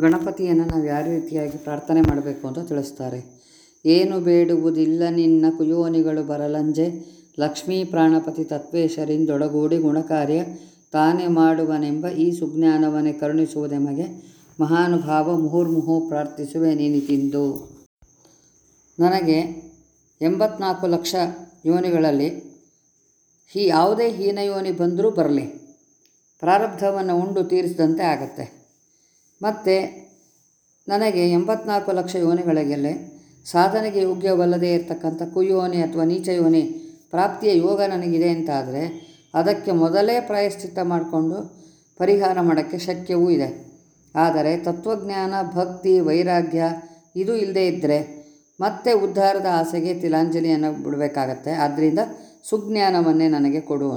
ಗಣಪತಿಯನ್ನು ನಾವು ಯಾವ ರೀತಿಯಾಗಿ ಪ್ರಾರ್ಥನೆ ಮಾಡಬೇಕು ಅಂತ ತಿಳಿಸ್ತಾರೆ. ಏನು ಬೇಡುವುದಿಲ್ಲ ನಿನ್ನ ಕುಯೋನಿಗಳು ಬರಲಂಜೆ, ಲಕ್ಷ್ಮೀ ಪ್ರಾಣಪತಿ ತತ್ವೇಶರಿಂದೊಡಗೂಡಿ ಗುಣಕಾರ್ಯ, ತಾನೇ ಮಾಡುವನೆಂಬ ಈ ಸುಜ್ಞಾನವನ್ನೇ ಕರುಣಿಸುವುದೆಮಗೆ ಮಹಾನುಭಾವ ಮುಹುರ್ಮುಹು ಪ್ರಾರ್ಥಿಸುವೆ ನೀನಿತಿಂದು ನನಗೆ ಎಂಬತ್ನಾಲ್ಕು ಲಕ್ಷ ಯೋನಿಗಳಲ್ಲಿ ಹೀ ಯಾವುದೇ ಹೀನ ಯೋನಿ ಬಂದರೂ ಬರಲಿ. ಪ್ರಾರಬ್ಧವನ್ನು ಉಂಡು ತೀರಿಸಿದಂತೆ ಆಗತ್ತೆ. ಮತ್ತು ನನಗೆ ಎಂಬತ್ನಾಲ್ಕು ಲಕ್ಷ ಯೋನಿಗಳಿಗೆಲ್ಲ ಸಾಧನೆಗೆ ಯೋಗ್ಯವಲ್ಲದೇ ಇರತಕ್ಕಂಥ ಕುಯೋನಿ ಅಥವಾ ನೀಚ ಯೋನಿ ಪ್ರಾಪ್ತಿಯ ಯೋಗ ನನಗಿದೆ ಅಂತಾದರೆ ಅದಕ್ಕೆ ಮೊದಲೇ ಪ್ರಾಯಶ್ಚಿತ್ತ ಮಾಡಿಕೊಂಡು ಪರಿಹಾರ ಮಾಡೋಕ್ಕೆ ಶಕ್ಯವೂ ಇದೆ. ಆದರೆ ತತ್ವಜ್ಞಾನ, ಭಕ್ತಿ, ವೈರಾಗ್ಯ ಇದು ಇಲ್ಲದೇ ಇದ್ದರೆ ಮತ್ತೆ ಉದ್ಧಾರದ ಆಸೆಗೆ ತಿಲಾಂಜಲಿಯನ್ನು ಬಿಡಬೇಕಾಗತ್ತೆ. ಆದ್ದರಿಂದ ಸುಜ್ಞಾನವನ್ನೇ ನನಗೆ ಕೊಡು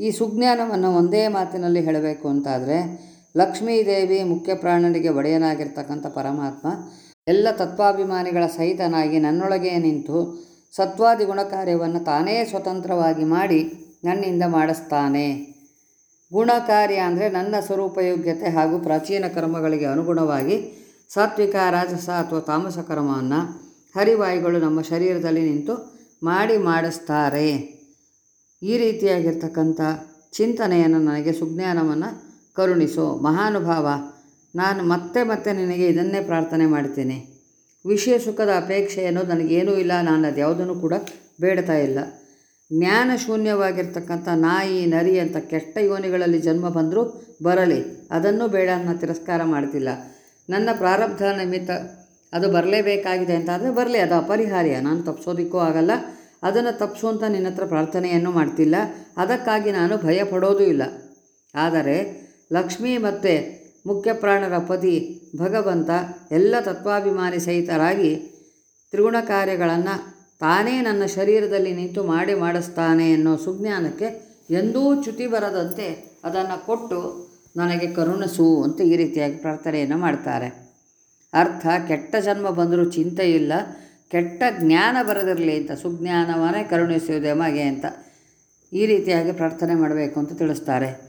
ಈ ಸುಜ್ಞಾನವನ್ನು ಒಂದೇ ಮಾತಿನಲ್ಲಿ ಹೇಳಬೇಕು ಅಂತಾದರೆ ಲಕ್ಷ್ಮೀದೇವಿ ಮುಖ್ಯ ಪ್ರಾಣನಿಗೆ ಒಡೆಯನಾಗಿರ್ತಕ್ಕಂಥ ಪರಮಾತ್ಮ, ಎಲ್ಲ ತತ್ವಾಭಿಮಾನಿಗಳ ಸಹಿತನಾಗಿ ನನ್ನೊಳಗೆ ನಿಂತು ಸತ್ವಾದಿ ಗುಣಕಾರ್ಯವನ್ನು ತಾನೇ ಸ್ವತಂತ್ರವಾಗಿ ಮಾಡಿ ನನ್ನಿಂದ ಮಾಡಿಸ್ತಾನೆ. ಗುಣಕಾರ್ಯ ಅಂದರೆ ನನ್ನ ಸ್ವರೂಪಯೋಗ್ಯತೆ ಹಾಗೂ ಪ್ರಾಚೀನ ಕರ್ಮಗಳಿಗೆ ಅನುಗುಣವಾಗಿ ಸಾತ್ವಿಕ, ರಾಜಸ ಅಥವಾ ತಾಮಸ ಕರ್ಮವನ್ನು ಹರಿವಾಯುಗಳು ನಮ್ಮ ಶರೀರದಲ್ಲಿ ನಿಂತು ಮಾಡಿ ಮಾಡಿಸ್ತಾರೆ. ಈ ರೀತಿಯಾಗಿರ್ತಕ್ಕಂಥ ಚಿಂತನೆಯನ್ನು ನನಗೆ ಸುಜ್ಞಾನವನ್ನು ಕರುಣಿಸು, ಮಹಾನುಭಾವ. ನಾನು ಮತ್ತೆ ಮತ್ತೆ ನಿನಗೆ ಇದನ್ನೇ ಪ್ರಾರ್ಥನೆ ಮಾಡ್ತೀನಿ. ವಿಷಯ ಸುಖದ ಅಪೇಕ್ಷೆಯನ್ನು ನನಗೇನೂ ಇಲ್ಲ, ನಾನು ಅದು ಯಾವುದನ್ನು ಕೂಡ ಬೇಡ್ತಾ ಇಲ್ಲ. ಜ್ಞಾನ ಶೂನ್ಯವಾಗಿರ್ತಕ್ಕಂಥ ನಾಯಿ, ನರಿ ಅಂತ ಕೆಟ್ಟ ಯೋನಿಗಳಲ್ಲಿ ಜನ್ಮ ಬಂದರೂ ಬರಲಿ. ಅದನ್ನು ಬೇಡ ಅನ್ನ ತಿರಸ್ಕಾರ ಮಾಡ್ತಿಲ್ಲ. ನನ್ನ ಪ್ರಾರಬ್ಧ ನಿಮಿತ್ತ ಅದು ಬರಲೇಬೇಕಾಗಿದೆ ಅಂತ ಅಂತಾದರೆ ಬರಲಿ, ಅದು ಅಪರಿಹಾರ್ಯ. ನಾನು ತಪ್ಪಿಸೋದಕ್ಕೂ ಆಗಲ್ಲ. ಅದನ್ನು ತಪ್ಪಿಸು ಅಂತ ನಿನ್ನ ಪ್ರಾರ್ಥನೆಯನ್ನು ಮಾಡ್ತಿಲ್ಲ. ಅದಕ್ಕಾಗಿ ನಾನು ಭಯ ಪಡೋದೂ ಇಲ್ಲ. ಆದರೆ ಲಕ್ಷ್ಮೀ ಮತ್ತು ಮುಖ್ಯ ಪ್ರಾಣರ ಪತಿ ಭಗವಂತ ಎಲ್ಲ ತತ್ವಾಭಿಮಾನಿ ಸಹಿತರಾಗಿ ತ್ರಿಗುಣ ಕಾರ್ಯಗಳನ್ನು ತಾನೇ ನನ್ನ ಶರೀರದಲ್ಲಿ ನಿಂತು ಮಾಡಿ ಮಾಡಿಸ್ತಾನೆ ಅನ್ನೋ ಸುಜ್ಞಾನಕ್ಕೆ ಎಂದೂ ಚ್ಯುತಿ ಬರದಂತೆ ಅದನ್ನು ಕೊಟ್ಟು ನನಗೆ ಕರುಣಿಸು ಅಂತ ಈ ರೀತಿಯಾಗಿ ಪ್ರಾರ್ಥನೆಯನ್ನು ಮಾಡ್ತಾರೆ. ಅರ್ಥ, ಕೆಟ್ಟ ಜನ್ಮ ಬಂದರೂ ಚಿಂತೆ ಇಲ್ಲ, ಕೆಟ್ಟ ಜ್ಞಾನ ಬರದಿರಲಿ ಅಂತ, ಸುಜ್ಞಾನವನ್ನೇ ಕರುಣಿಸುವುದೇ ಮಗೆ ಅಂತ ಈ ರೀತಿಯಾಗಿ ಪ್ರಾರ್ಥನೆ ಮಾಡಬೇಕು ಅಂತ ತಿಳಿಸ್ತಾರೆ.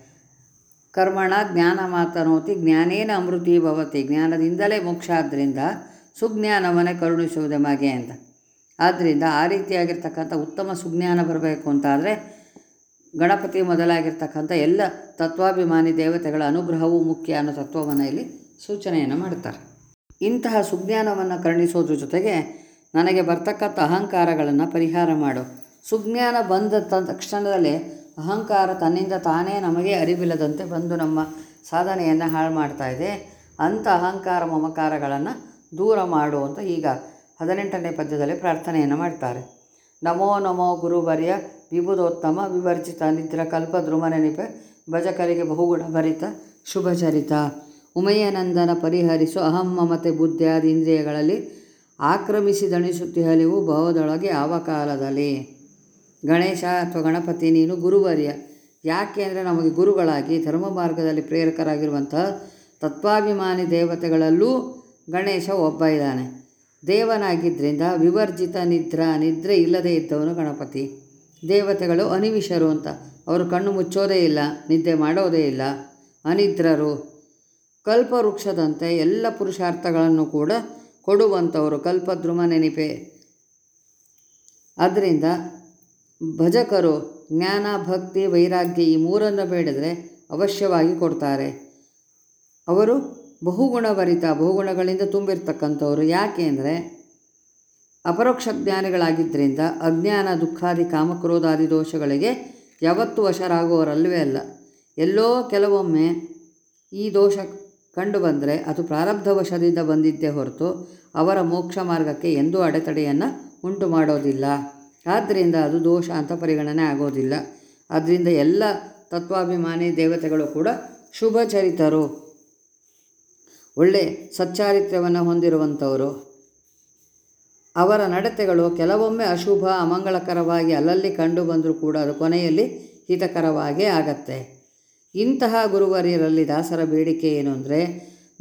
ಕರ್ಮಣ ಜ್ಞಾನ ಮಾತನೋತಿ ಜ್ಞಾನೇನ ಅಮೃತಿ ಭವತಿ. ಜ್ಞಾನದಿಂದಲೇ ಮೋಕ್ಷ ಆದ್ದರಿಂದ ಸುಜ್ಞಾನವನ್ನೇ ಕರುಣಿಸುವುದೇ ಮಗೆ ಅಂತ. ಆದ್ದರಿಂದ ಆ ರೀತಿಯಾಗಿರ್ತಕ್ಕಂಥ ಉತ್ತಮ ಸುಜ್ಞಾನ ಬರಬೇಕು ಅಂತಾದರೆ ಗಣಪತಿ ಮೊದಲಾಗಿರ್ತಕ್ಕಂಥ ಎಲ್ಲ ತತ್ವಾಭಿಮಾನಿ ದೇವತೆಗಳ ಅನುಗ್ರಹವೂ ಮುಖ್ಯ ಅನ್ನೋ ತತ್ವವನ್ನು ಇಲ್ಲಿ ಸೂಚನೆಯನ್ನು ಮಾಡ್ತಾರೆ. ಇಂತಹ ಸುಜ್ಞಾನವನ್ನು ಕರುಣಿಸೋದ್ರ ಜೊತೆಗೆ ನನಗೆ ಬರ್ತಕ್ಕಂಥ ಅಹಂಕಾರಗಳನ್ನು ಪರಿಹಾರ ಮಾಡು. ಸುಜ್ಞಾನ ಬಂದ ತಕ್ಷಣದಲ್ಲೇ ಅಹಂಕಾರ ತನ್ನಿಂದ ತಾನೇ ನಮಗೆ ಅರಿವಿಲ್ಲದಂತೆ ಬಂದು ನಮ್ಮ ಸಾಧನೆಯನ್ನು ಹಾಳು ಮಾಡ್ತಾ ಇದೆ. ಅಂಥ ಅಹಂಕಾರ ಮಮಕಾರಗಳನ್ನು ದೂರ ಮಾಡು ಅಂತ ಈಗ ಹದಿನೆಂಟನೇ ಪದ್ಯದಲ್ಲಿ ಪ್ರಾರ್ಥನೆಯನ್ನು ಮಾಡ್ತಾರೆ. ನಮೋ ನಮೋ ಗುರುಬರ್ಯ ವಿಭುದೋತ್ತಮ ವಿವರ್ಜಿತ ನಿದ್ರ ಕಲ್ಪದ್ರುಮ ನೆನಪೆ ಭಜಕರಿಗೆ ಬಹುಗುಣ ಭರಿತ ಶುಭಚರಿತ ಉಮಯನಂದನ ಪರಿಹರಿಸು ಅಹಂ ಮಮತೆ ಬುದ್ಧಿಯಾದ ಇಂದ್ರಿಯಗಳಲ್ಲಿ ಆಕ್ರಮಿಸಿ ದಣಿಸುತ್ತಿ ಹಲಿವು ಬಹುದೊಳಗೆ ಯಾವ ಕಾಲದಲ್ಲಿ? ಗಣೇಶ ಅಥವಾ ಗಣಪತಿ, ನೀನು ಗುರುವರ್ಯ. ಯಾಕೆ ಅಂದರೆ ನಮಗೆ ಗುರುಗಳಾಗಿ ಧರ್ಮ ಮಾರ್ಗದಲ್ಲಿ ಪ್ರೇರಕರಾಗಿರುವಂತಹ ತತ್ವಾಭಿಮಾನಿ ದೇವತೆಗಳಲ್ಲೂ ಗಣೇಶ ಒಬ್ಬ ಇದ್ದಾನೆ. ದೇವನಾಗಿದ್ದರಿಂದ ವಿವರ್ಜಿತ ನಿದ್ರಾ, ನಿದ್ರೆ ಇಲ್ಲದೇ ಇದ್ದವನು ಗಣಪತಿ. ದೇವತೆಗಳು ಅನಿವಿಷರು ಅಂತ. ಅವರು ಕಣ್ಣು ಮುಚ್ಚೋದೇ ಇಲ್ಲ, ನಿದ್ದೆ ಮಾಡೋದೇ ಇಲ್ಲ. ಅನಿದ್ರರು, ಕಲ್ಪವೃಕ್ಷದಂತೆ ಎಲ್ಲ ಪುರುಷಾರ್ಥಗಳನ್ನು ಕೂಡ ಕೊಡುವಂಥವರು ಕಲ್ಪದ್ರುಮ ನೆನಪೆ. ಆದ್ದರಿಂದ ಭಜಕರು, ಜ್ಞಾನ, ಭಕ್ತಿ, ವೈರಾಗ್ಯ ಈ ಮೂರನ್ನು ಬೇಡಿದರೆ ಅವಶ್ಯವಾಗಿ ಕೊಡ್ತಾರೆ. ಅವರು ಬಹುಗುಣಭರಿತ, ಬಹುಗುಣಗಳಿಂದ ತುಂಬಿರ್ತಕ್ಕಂಥವ್ರು. ಯಾಕೆ ಅಂದರೆ ಅಪರೋಕ್ಷ ಜ್ಞಾನಿಗಳಾಗಿದ್ದರಿಂದ ಅಜ್ಞಾನ, ದುಃಖಾದಿ, ಕಾಮಕ್ರೋಧಾದಿ ದೋಷಗಳಿಗೆ ಯಾವತ್ತೂ ವಶರಾಗುವವರಲ್ಲವೇ ಅಲ್ಲ. ಎಲ್ಲೋ ಕೆಲವೊಮ್ಮೆ ಈ ದೋಷ ಕಂಡು ಬಂದರೆ ಅದು ಪ್ರಾರಬ್ಧ ವಶದಿಂದ ಬಂದಿದ್ದೇ ಹೊರತು ಅವರ ಮೋಕ್ಷ ಮಾರ್ಗಕ್ಕೆ ಎಂದೂ ಅಡೆತಡೆಯನ್ನು ಉಂಟು ಮಾಡೋದಿಲ್ಲ ಆದ್ದರಿಂದ ಅದು ದೋಷ ಅಂತ ಪರಿಗಣನೆ ಆಗೋದಿಲ್ಲ. ಆದ್ದರಿಂದ ಎಲ್ಲ ತತ್ವಾಭಿಮಾನಿ ದೇವತೆಗಳು ಕೂಡ ಶುಭಚರಿತರು. ಒಳ್ಳೆ ಸಚ್ಚಾರಿತ್ರ್ಯವನ್ನು ಹೊಂದಿರುವಂಥವರು. ಅವರ ನಡತೆಗಳು ಕೆಲವೊಮ್ಮೆ ಅಶುಭ, ಅಮಂಗಳಕರವಾಗಿ ಅಲ್ಲಲ್ಲಿ ಕಂಡು ಬಂದರೂ ಕೂಡ ಅದು ಕೊನೆಯಲ್ಲಿ ಹಿತಕರವಾಗೇ ಆಗತ್ತೆ. ಇಂತಹ ಗುರುವರಿಯರಲ್ಲಿ ದಾಸರ ಬೇಡಿಕೆ ಏನು ಅಂದರೆ,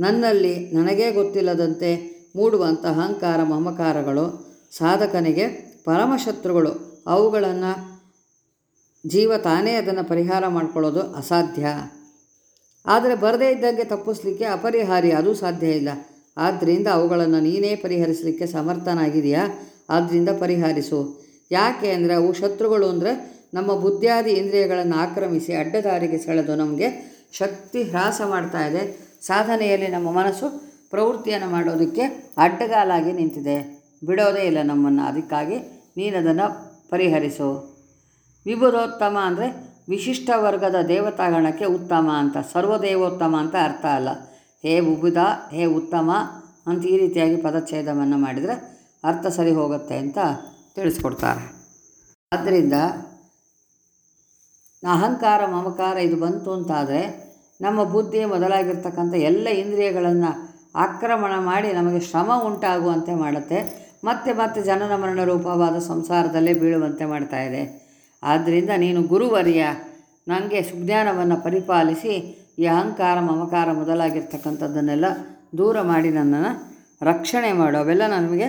ನನ್ನಲ್ಲಿ ನನಗೇ ಗೊತ್ತಿಲ್ಲದಂತೆ ಮೂಡುವಂಥ ಅಹಂಕಾರ ಮಮಕಾರಗಳು ಸಾಧಕನಿಗೆ ಪರಮಶತ್ರುಗಳು. ಅವುಗಳನ್ನು ಜೀವ ತಾನೇ ಅದನ್ನು ಪರಿಹಾರ ಮಾಡಿಕೊಳ್ಳೋದು ಅಸಾಧ್ಯ. ಆದರೆ ಬರದೇ ಇದ್ದಂಗೆ ತಪ್ಪಿಸ್ಲಿಕ್ಕೆ ಅಪರಿಹಾರಿ, ಅದು ಸಾಧ್ಯ ಇಲ್ಲ. ಆದ್ದರಿಂದ ಅವುಗಳನ್ನು ನೀನೇ ಪರಿಹರಿಸಲಿಕ್ಕೆ ಸಮರ್ಥನಾಗಿದೆಯಾ ಆದ್ದರಿಂದ ಪರಿಹರಿಸು. ಯಾಕೆ ಅಂದರೆ ಅವು ಶತ್ರುಗಳು ಅಂದರೆ ನಮ್ಮ ಬುದ್ಧಿಯಾದಿ ಇಂದ್ರಿಯಗಳನ್ನು ಆಕ್ರಮಿಸಿ ಅಡ್ಡದಾರಿಗೆ ಸೆಳೆದು ನಮಗೆ ಶಕ್ತಿ ಹ್ರಾಸ ಮಾಡ್ತಾ ಇದೆ. ಸಾಧನೆಯಲ್ಲಿ ನಮ್ಮ ಮನಸ್ಸು ಪ್ರವೃತ್ತಿಯನ್ನು ಮಾಡೋದಕ್ಕೆ ಅಡ್ಡಗಾಲಾಗಿ ನಿಂತಿದೆ. ಬಿಡೋದೇ ಇಲ್ಲ ನಮ್ಮನ್ನು. ಅದಕ್ಕಾಗಿ ನೀನು ಅದನ್ನು ಪರಿಹರಿಸು. ವಿಭುರೋತ್ತಮ ಅಂದರೆ ವಿಶಿಷ್ಟ ವರ್ಗದ ದೇವತಾಗಣಕ್ಕೆ ಉತ್ತಮ ಅಂತ, ಸರ್ವದೇವೋತ್ತಮ ಅಂತ ಅರ್ಥ ಅಲ್ಲ. ಹೇ ಉಬುಧ ಹೇ ಉತ್ತಮ ಅಂತ ಈ ರೀತಿಯಾಗಿ ಪದಚ್ಛೇದವನ್ನು ಮಾಡಿದರೆ ಅರ್ಥ ಸರಿ ಹೋಗುತ್ತೆ ಅಂತ ತಿಳಿಸ್ಕೊಡ್ತಾರೆ. ಆದ್ದರಿಂದ ಅಹಂಕಾರ, ಮಮಕಾರ ಇದು ಬಂತು ಅಂತಾದರೆ ನಮ್ಮ ಬುದ್ಧಿ ಮೊದಲಾಗಿರ್ತಕ್ಕಂಥ ಎಲ್ಲ ಇಂದ್ರಿಯಗಳನ್ನು ಆಕ್ರಮಣ ಮಾಡಿ ನಮಗೆ ಶ್ರಮ ಉಂಟಾಗುವಂತೆ ಮಾಡುತ್ತೆ. ಮತ್ತೆ ಮತ್ತೆ ಜನನ ಮರಣ ರೂಪವಾದ ಸಂಸಾರದಲ್ಲೇ ಬೀಳುವಂತೆ ಮಾಡ್ತಾ ಇದೆ. ಆದ್ದರಿಂದ ನೀನು ಗುರುವರಿಯ ನನಗೆ ಸುಜ್ಞಾನವನ್ನು ಪರಿಪಾಲಿಸಿ ಈ ಅಹಂಕಾರ, ಮಮಕಾರ ಮೊದಲಾಗಿರ್ತಕ್ಕಂಥದ್ದನ್ನೆಲ್ಲ ದೂರ ಮಾಡಿ ನನ್ನನ್ನು ರಕ್ಷಣೆ ಮಾಡು. ಅವೆಲ್ಲ ನಮಗೆ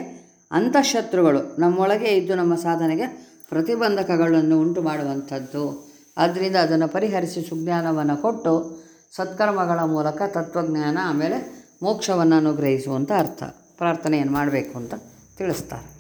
ಅಂತಃಶತ್ರುಗಳು. ನಮ್ಮೊಳಗೆ ಇದ್ದು ನಮ್ಮ ಸಾಧನೆಗೆ ಪ್ರತಿಬಂಧಕಗಳನ್ನು ಉಂಟು ಮಾಡುವಂಥದ್ದು. ಆದ್ದರಿಂದ ಅದನ್ನು ಪರಿಹರಿಸಿ ಸುಜ್ಞಾನವನ್ನು ಕೊಟ್ಟು ಸತ್ಕರ್ಮಗಳ ಮೂಲಕ ತತ್ವಜ್ಞಾನ, ಆಮೇಲೆ ಮೋಕ್ಷವನ್ನು ಅನುಗ್ರಹಿಸುವಂಥ ಅರ್ಥ. ಪ್ರಾರ್ಥನೆಯನ್ನು ಮಾಡಬೇಕು ಅಂತ ತಿಳಿಸ್ತಾರೆ.